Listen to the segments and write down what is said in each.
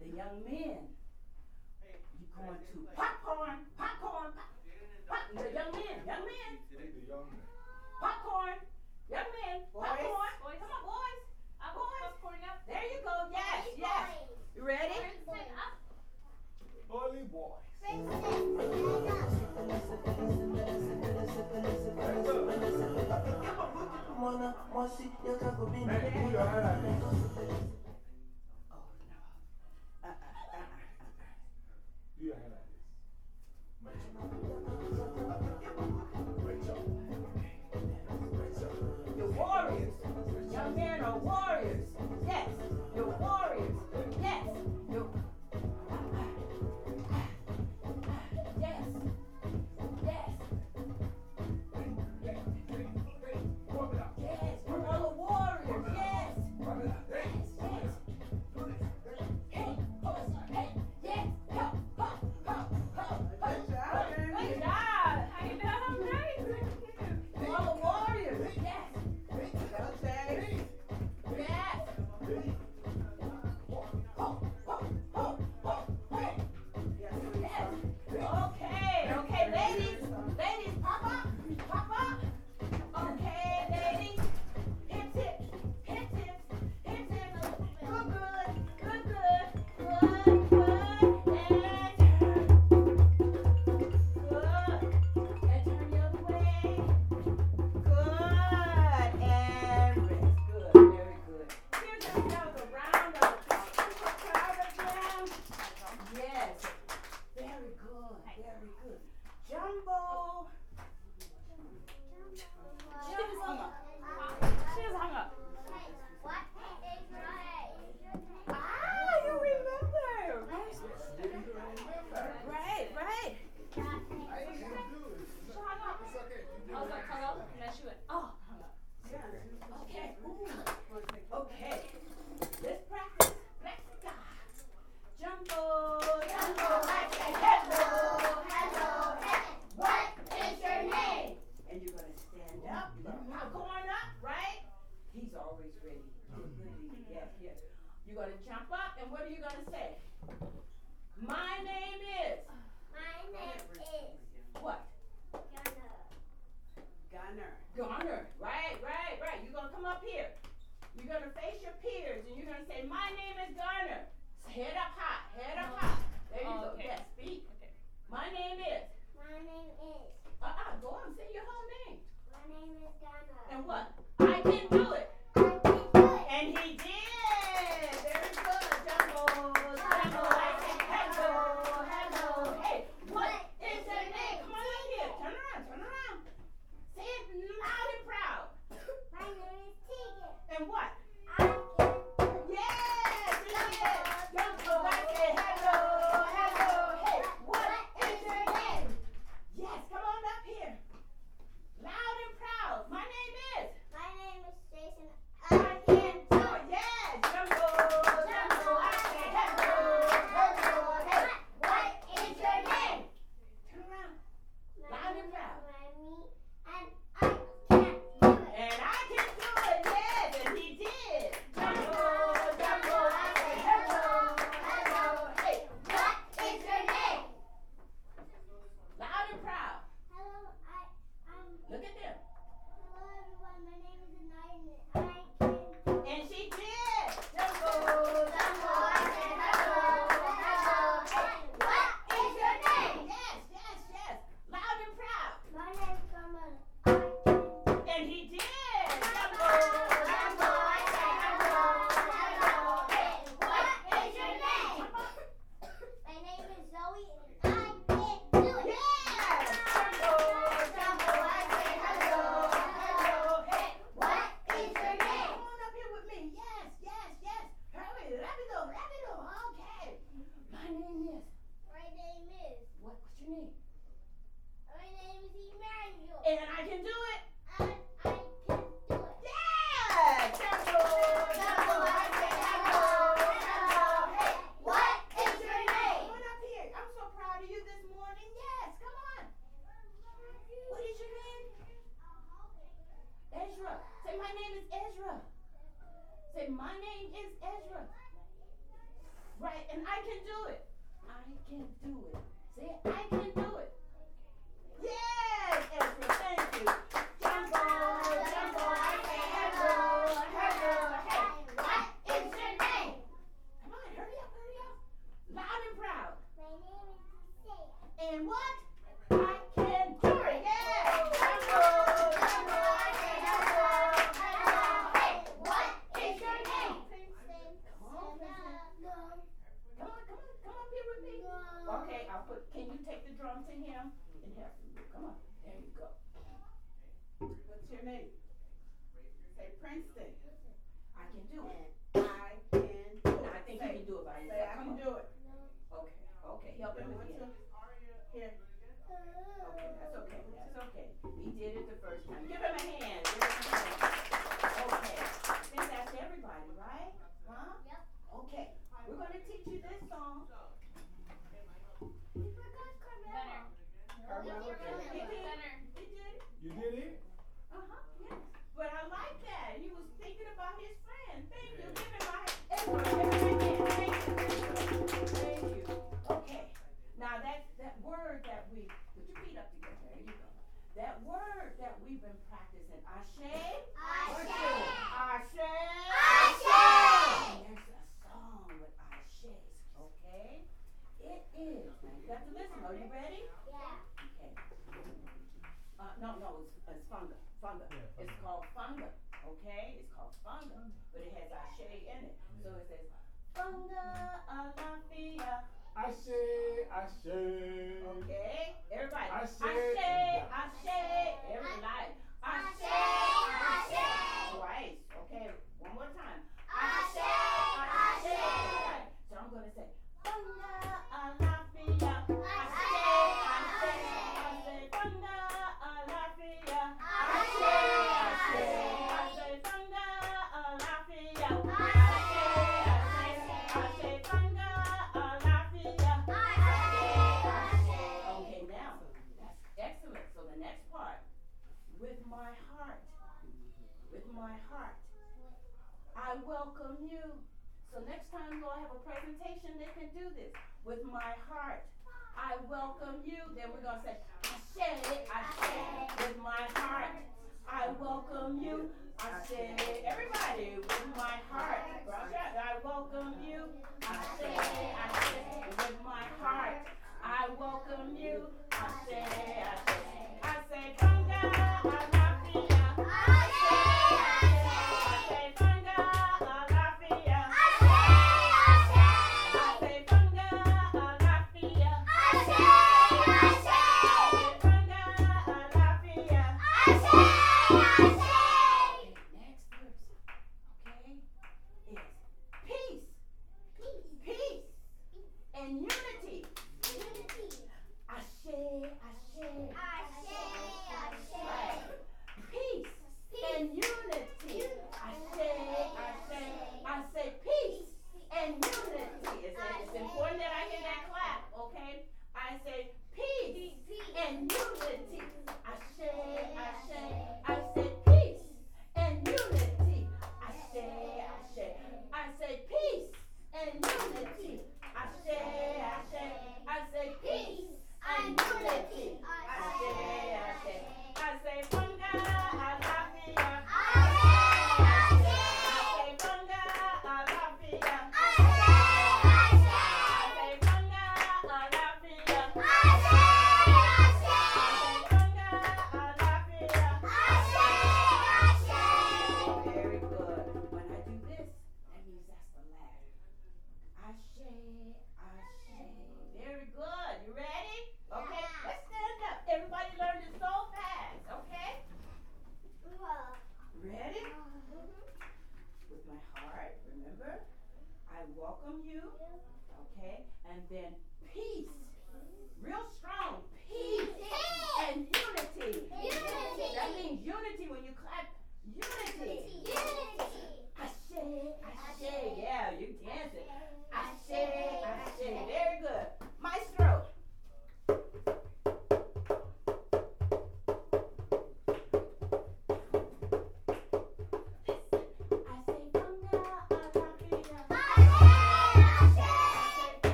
the young men. You're going to popcorn, popcorn, popcorn. the young men, young men. Popcorn, young men, popcorn. Come on, boys. Boys. There you go. Yes, yes. You ready? Bully boys. Mwana mwasi yakakobina My name is. My name oh, is. What? Gunner. Gunner. Right, right, right. You're going to come up here. You're going to face your peers and you're going to say, My name is Gunner. Head up high. Head up high. There you oh, okay. go. Yes, speak. Okay. My name is. My name is. Uh uh. Go on. Say your whole name. My name is Gunner. And what? I can do it. and I can do it. I can do it. Say, I can do name. Say Princeton. I can do it. I can do it. I think you can do it by Say. I can do it. Okay, okay, help him with him. Here, Okay, that's okay, that's okay. He did it the first time. give him word that we, put your feet up together, there you go. That word that we've been practicing, Ashe, Ashe, Ashe, Ashe. There's a song with Ashe, okay? It is, now you got to listen, are you ready? Yeah. Okay. Uh, no, no, it's, it's funga, funga. Yeah. It's called funga, okay? It's called funga, but it has Ashe in it. So it says, funga alafia say, I say. Okay, everybody. i say i say Everybody. Presentation, they can do this. With my heart, I welcome you. Then we're going to say, Ashe, Ashe. With my heart, I welcome you. Ashe. Everybody, with my heart, I welcome you. Ashe, Ashe. With my heart, I welcome you. Ashe, Ashe. I say, Conga, Ashe.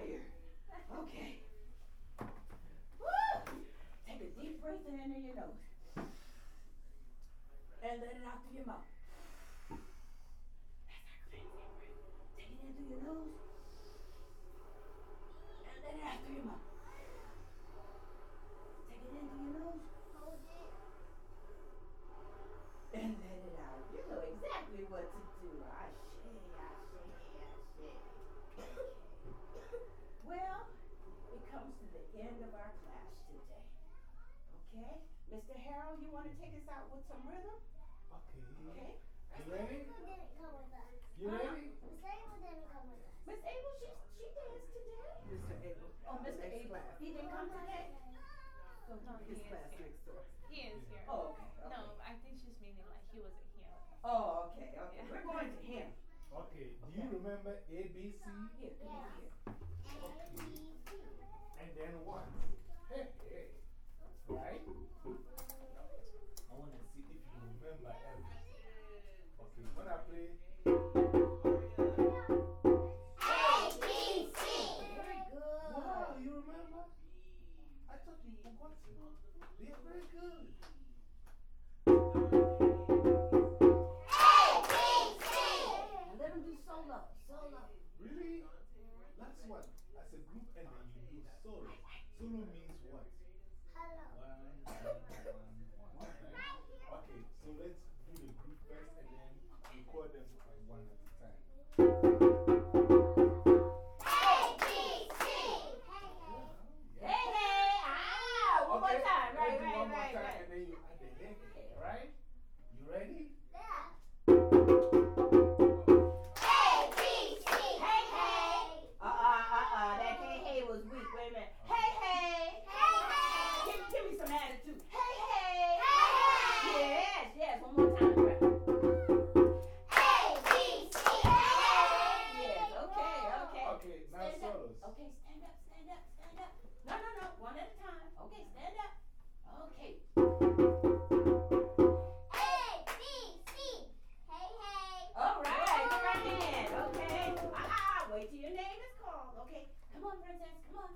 tired. Okay. Woo! Take a deep breath in through your nose. And let it out through your mouth. Take it in through your nose. And let it out through your mouth. Here, come here. And then what? Hey, hey. Right? I want to see if you remember everything. Okay, when I play. Wow, you remember? I thought you forgot. They very good. Really? that's what. as a group, and then you do solo. Solo means fellas. Okay, stand up, stand up, stand up. No, no, no, one at a time. Okay, stand up. Okay. A, B, C. Hey, hey. All right, friend. Okay. Ah, wait till your name is called. Okay, come on, princess, come on.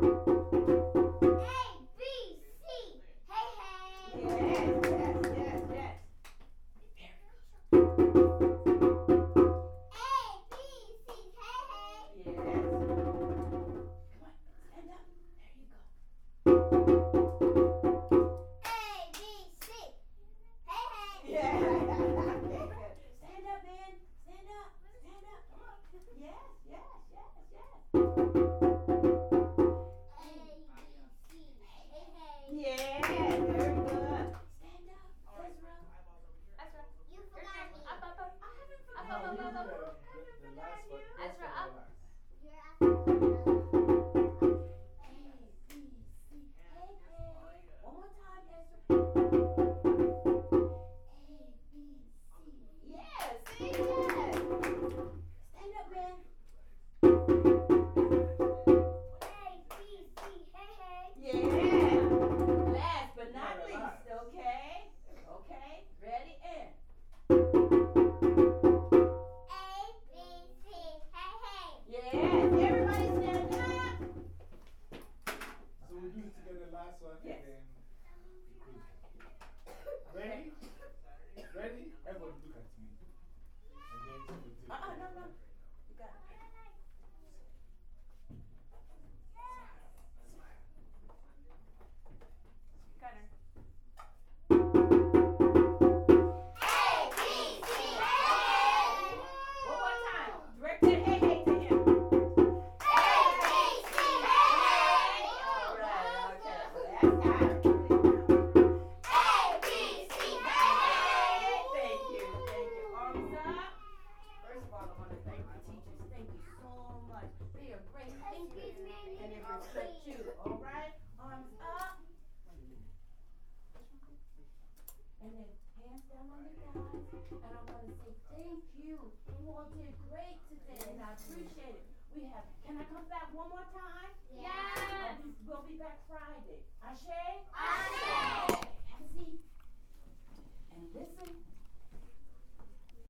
you Thank you.